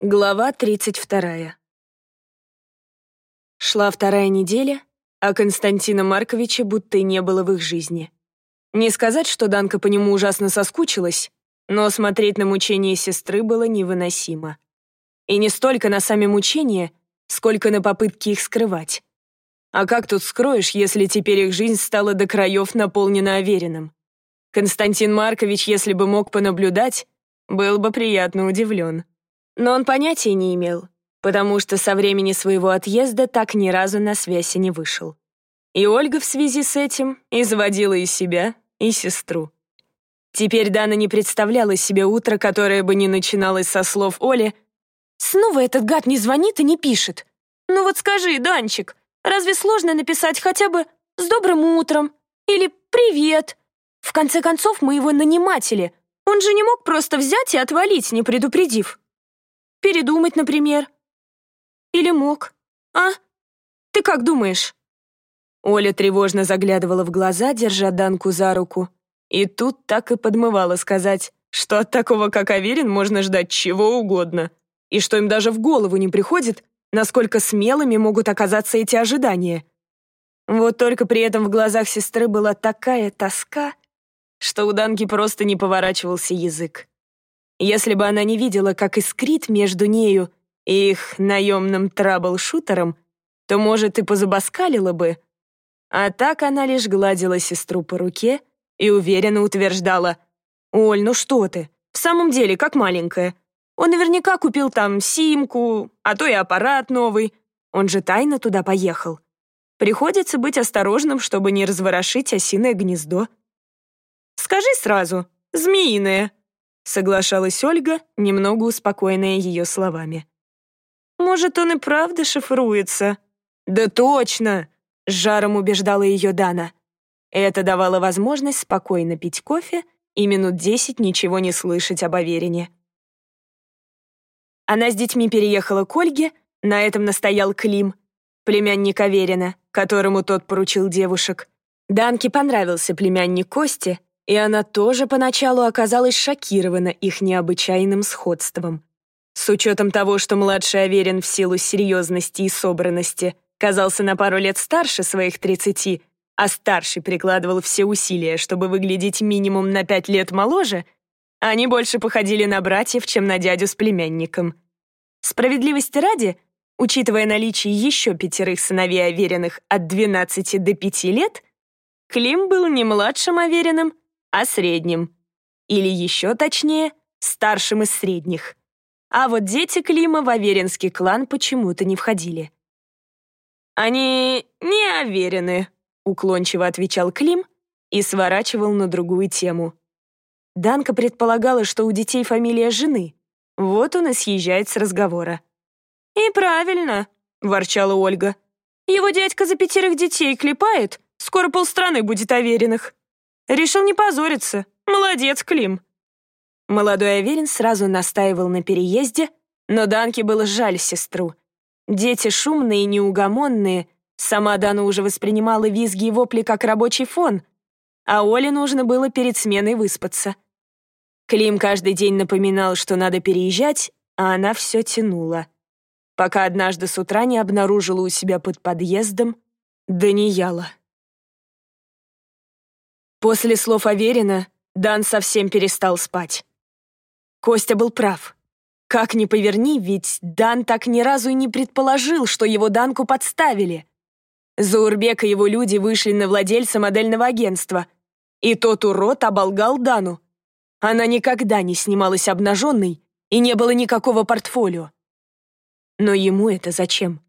Глава 32. Шла вторая неделя, а Константина Марковича будто и не было в их жизни. Не сказать, что Данка по нему ужасно соскучилась, но смотреть на мучения сестры было невыносимо. И не столько на сами мучения, сколько на попытки их скрывать. А как тут скроешь, если теперь их жизнь стала до краев наполнена Авериным? Константин Маркович, если бы мог понаблюдать, был бы приятно удивлен. Но он понятия не имел, потому что со времени своего отъезда так ни разу на связь и не вышел. И Ольга в связи с этим изводила и себя, и сестру. Теперь Дана не представляла себе утро, которое бы не начиналось со слов Оли «Снова этот гад не звонит и не пишет. Ну вот скажи, Данчик, разве сложно написать хотя бы «с добрым утром» или «привет»? В конце концов, мы его наниматели. Он же не мог просто взять и отвалить, не предупредив. Передумать, например. Или мог. А? Ты как думаешь?» Оля тревожно заглядывала в глаза, держа Данку за руку. И тут так и подмывала сказать, что от такого, как Аверин, можно ждать чего угодно. И что им даже в голову не приходит, насколько смелыми могут оказаться эти ожидания. Вот только при этом в глазах сестры была такая тоска, что у Данки просто не поворачивался язык. Если бы она не видела, как искрит между нею и их наемным трабл-шутером, то, может, и позабаскалила бы. А так она лишь гладила сестру по руке и уверенно утверждала. «Оль, ну что ты? В самом деле, как маленькая. Он наверняка купил там симку, а то и аппарат новый. Он же тайно туда поехал. Приходится быть осторожным, чтобы не разворошить осиное гнездо. Скажи сразу, змеиное соглашалась Ольга, немного успокоенная ее словами. «Может, он и правда шифруется?» «Да точно!» — с жаром убеждала ее Дана. Это давало возможность спокойно пить кофе и минут десять ничего не слышать об Аверине. Она с детьми переехала к Ольге, на этом настоял Клим, племянник Аверина, которому тот поручил девушек. Данке понравился племянник Кости, и она тоже поначалу оказалась шокирована их необычайным сходством. С учетом того, что младший Аверин в силу серьезности и собранности казался на пару лет старше своих тридцати, а старший прикладывал все усилия, чтобы выглядеть минимум на пять лет моложе, они больше походили на братьев, чем на дядю с племянником. Справедливости ради, учитывая наличие еще пятерых сыновей Авериных от 12 до 5 лет, Клим был не младшим Авериным, а средним. Или еще точнее, старшим из средних. А вот дети Клима в Аверинский клан почему-то не входили. «Они не уверены», — уклончиво отвечал Клим и сворачивал на другую тему. Данка предполагала, что у детей фамилия жены. Вот он и съезжает с разговора. «И правильно», — ворчала Ольга. «Его дядька за пятерых детей клепает, скоро полстраны будет оверенных». Решил не позориться. Молодец, Клим. Молодой Аверин сразу настаивал на переезде, но Данке было жаль сестру. Дети шумные и неугомонные, сама Дана уже воспринимала визги и вопли как рабочий фон, а Оле нужно было перед сменой выспаться. Клим каждый день напоминал, что надо переезжать, а она все тянула. Пока однажды с утра не обнаружила у себя под подъездом Данияла. После слов Аверина Дан совсем перестал спать. Костя был прав. Как ни поверни, ведь Дан так ни разу и не предположил, что его Данку подставили. Заурбек и его люди вышли на владельца модельного агентства, и тот урод оболгал Дану. Она никогда не снималась обнаженной, и не было никакого портфолио. Но ему это зачем?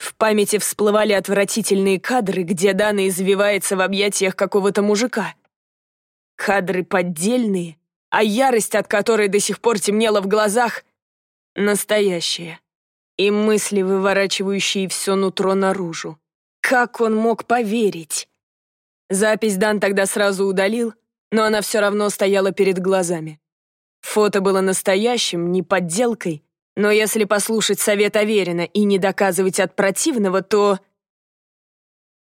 В памяти всплывали отвратительные кадры, где Дана извивается в объятиях какого-то мужика. Кадры поддельные, а ярость, от которой до сих пор темнела в глазах, настоящая. И мысли, выворачивающие все нутро наружу. Как он мог поверить? Запись Дан тогда сразу удалил, но она все равно стояла перед глазами. Фото было настоящим, не подделкой, но если послушать совет Аверина и не доказывать от противного, то...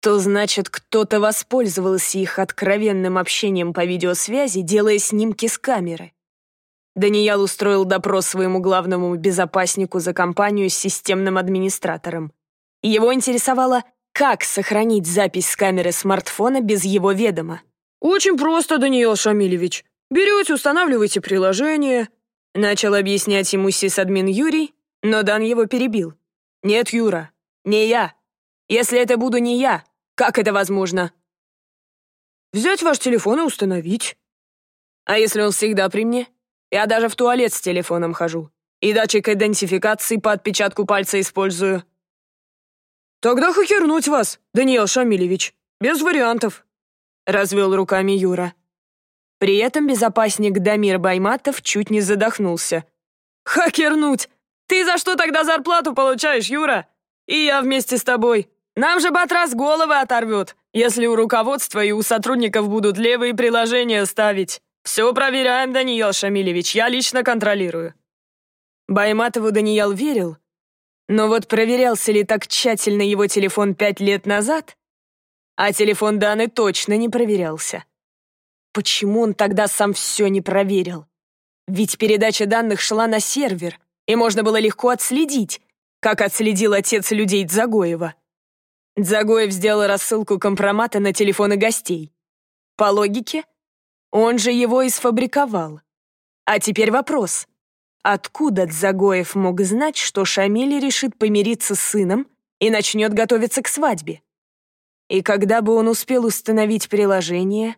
То значит, кто-то воспользовался их откровенным общением по видеосвязи, делая снимки с камеры. Даниял устроил допрос своему главному безопаснику за компанию с системным администратором. Его интересовало, как сохранить запись с камеры смартфона без его ведома. «Очень просто, Даниил Шамилевич. Берете, устанавливаете приложение». Начал объяснять ему сисадмин Юрий, но Дан его перебил. «Нет, Юра, не я. Если это буду не я, как это возможно?» «Взять ваш телефон и установить». «А если он всегда при мне? Я даже в туалет с телефоном хожу. И датчик идентификации по отпечатку пальца использую». «Тогда хакернуть вас, Даниил Шамилевич. Без вариантов», — развел руками Юра. При этом безопасник Дамир Байматов чуть не задохнулся. «Хакернуть! Ты за что тогда зарплату получаешь, Юра? И я вместе с тобой. Нам же Батрас головы оторвет, если у руководства и у сотрудников будут левые приложения ставить. Все проверяем, Даниил Шамилевич, я лично контролирую». Байматову Даниил верил, но вот проверялся ли так тщательно его телефон пять лет назад? А телефон Даны точно не проверялся. Почему он тогда сам все не проверил? Ведь передача данных шла на сервер, и можно было легко отследить, как отследил отец людей Дзагоева. Дзагоев сделал рассылку компромата на телефоны гостей. По логике, он же его и сфабриковал. А теперь вопрос. Откуда Дзагоев мог знать, что Шамиль решит помириться с сыном и начнет готовиться к свадьбе? И когда бы он успел установить приложение?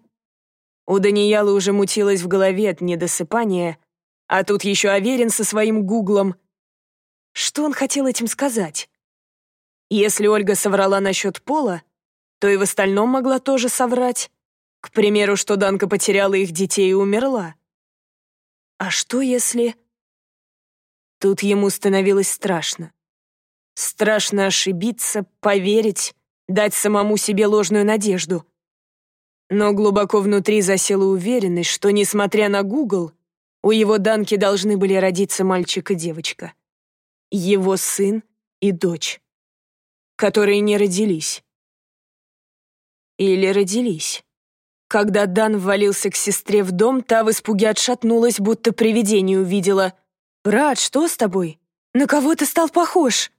У Даниэла уже мутилось в голове от недосыпания, а тут еще Аверин со своим гуглом. Что он хотел этим сказать? Если Ольга соврала насчет пола, то и в остальном могла тоже соврать. К примеру, что Данка потеряла их детей и умерла. А что если... Тут ему становилось страшно. Страшно ошибиться, поверить, дать самому себе ложную надежду. Но глубоко внутри засела уверенность, что, несмотря на Гугл, у его Данки должны были родиться мальчик и девочка. Его сын и дочь, которые не родились. Или родились. Когда Дан ввалился к сестре в дом, та в испуге отшатнулась, будто привидение увидела — «Брат, что с тобой? На кого ты стал похож?»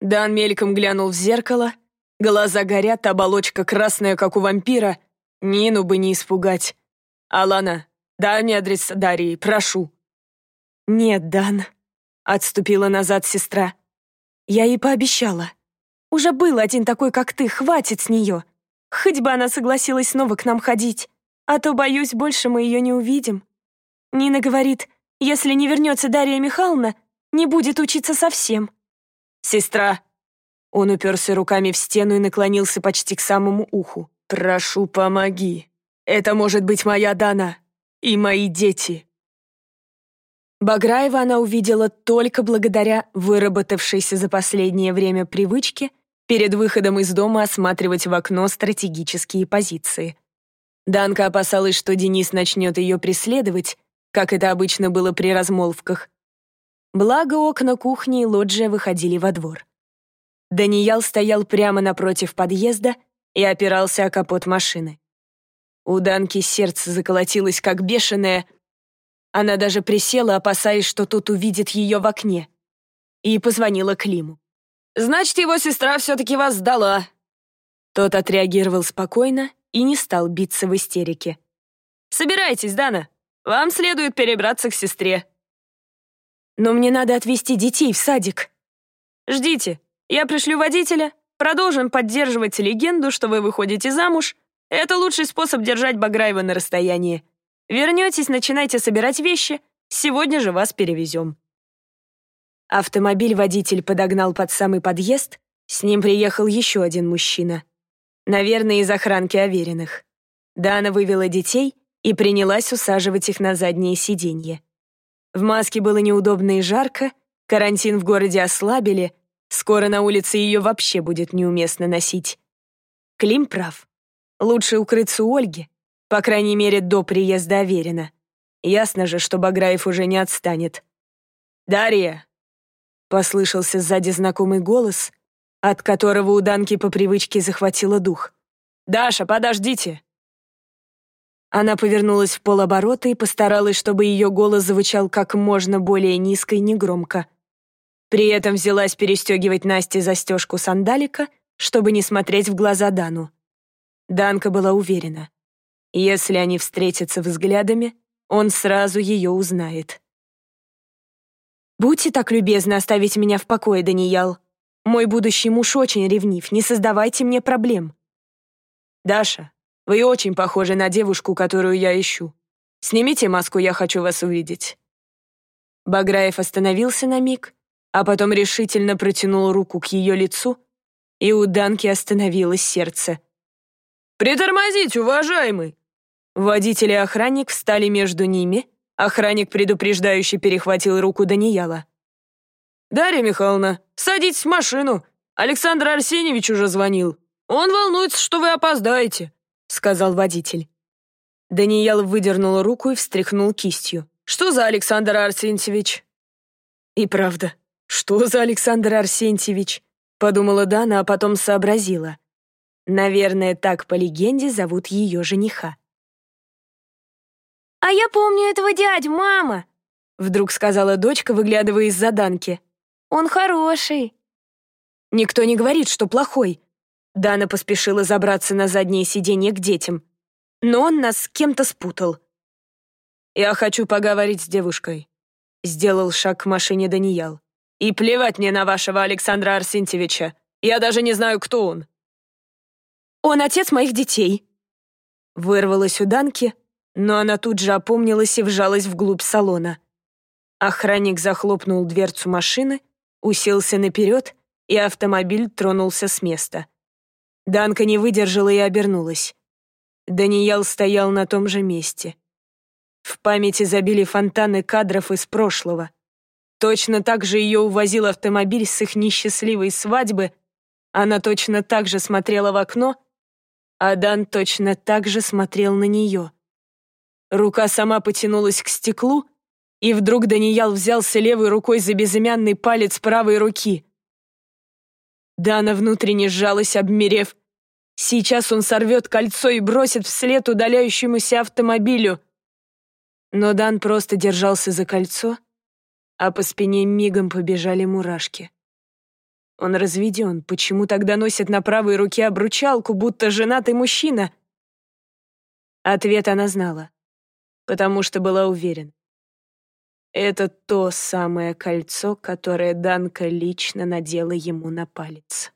Дан мельком глянул в зеркало. Глаза горят, оболочка красная, как у вампира. Нину бы не испугать. «Алана, дай мне адрес Дарьи, прошу». «Нет, Дан», — отступила назад сестра. «Я ей пообещала. Уже был один такой, как ты, хватит с нее. Хоть бы она согласилась снова к нам ходить, а то, боюсь, больше мы ее не увидим». Нина говорит, если не вернется Дарья Михайловна, не будет учиться совсем. Сестра. Он уперся руками в стену и наклонился почти к самому уху. «Прошу, помоги. Это может быть моя Дана и мои дети». Баграева она увидела только благодаря выработавшейся за последнее время привычке перед выходом из дома осматривать в окно стратегические позиции. Данка опасалась, что Денис начнет ее преследовать, как это обычно было при размолвках. Благо окна кухни и лоджия выходили во двор. Даниял стоял прямо напротив подъезда и опирался о капот машины. У Данки сердце заколотилось как бешеное. Она даже присела, опасаясь, что тот увидит ее в окне, и позвонила Климу. «Значит, его сестра все-таки вас сдала». Тот отреагировал спокойно и не стал биться в истерике. «Собирайтесь, Дана, вам следует перебраться к сестре». «Но мне надо отвезти детей в садик». «Ждите, я пришлю водителя, продолжим поддерживать легенду, что вы выходите замуж. Это лучший способ держать Баграева на расстоянии. Вернетесь, начинайте собирать вещи, сегодня же вас перевезем». Автомобиль водитель подогнал под самый подъезд, с ним приехал еще один мужчина. Наверное, из охранки Авериных. Дана вывела детей и принялась усаживать их на заднее сиденье. В маске было неудобно и жарко, карантин в городе ослабили, скоро на улице ее вообще будет неуместно носить. Клим прав. Лучше укрыться у Ольги, по крайней мере, до приезда Аверина. Ясно же, что Баграев уже не отстанет. «Дарья!» — послышался сзади знакомый голос, от которого у Данки по привычке захватило дух. «Даша, подождите!» Она повернулась в полоборота и постаралась, чтобы ее голос звучал как можно более низко и негромко. При этом взялась перестегивать Насте застежку сандалика, чтобы не смотреть в глаза Дану. Данка была уверена. Если они встретятся взглядами, он сразу ее узнает. «Будьте так любезны оставить меня в покое, Даниял. Мой будущий муж очень ревнив, не создавайте мне проблем». «Даша, вы очень похожи на девушку, которую я ищу. Снимите маску, я хочу вас увидеть». Баграев остановился на миг, а потом решительно протянул руку к ее лицу, и у Данки остановилось сердце. «Притормозите, уважаемый!» Водитель и охранник встали между ними, охранник предупреждающе перехватил руку Данияла. «Дарья Михайловна, садитесь в машину. Александр Арсеньевич уже звонил. Он волнуется, что вы опоздаете сказал водитель. Даниэл выдернул руку и встряхнул кистью. «Что за Александр Арсентьевич?» «И правда, что за Александр Арсентьевич?» Подумала Дана, а потом сообразила. Наверное, так по легенде зовут ее жениха. «А я помню этого дядю, мама!» Вдруг сказала дочка, выглядывая из-за Данки. «Он хороший!» «Никто не говорит, что плохой», Дана поспешила забраться на заднее сиденье к детям. Но он нас с кем-то спутал. «Я хочу поговорить с девушкой», — сделал шаг к машине Даниял. «И плевать мне на вашего Александра Арсентьевича. Я даже не знаю, кто он». «Он отец моих детей», — вырвалась у Данки, но она тут же опомнилась и вжалась вглубь салона. Охранник захлопнул дверцу машины, уселся наперед, и автомобиль тронулся с места. Данка не выдержала и обернулась. Даниэл стоял на том же месте. В памяти забили фонтаны кадров из прошлого. Точно так же ее увозил автомобиль с их несчастливой свадьбы. Она точно так же смотрела в окно, а Дан точно так же смотрел на нее. Рука сама потянулась к стеклу, и вдруг Даниэл взялся левой рукой за безымянный палец правой руки. Дана внутренне сжалась, обмерев, Сейчас он сорвет кольцо и бросит вслед удаляющемуся автомобилю. Но Дан просто держался за кольцо, а по спине мигом побежали мурашки. Он разведен, почему тогда носит на правой руке обручалку, будто женатый мужчина? Ответ она знала, потому что была уверена. Это то самое кольцо, которое Данка лично надела ему на палец.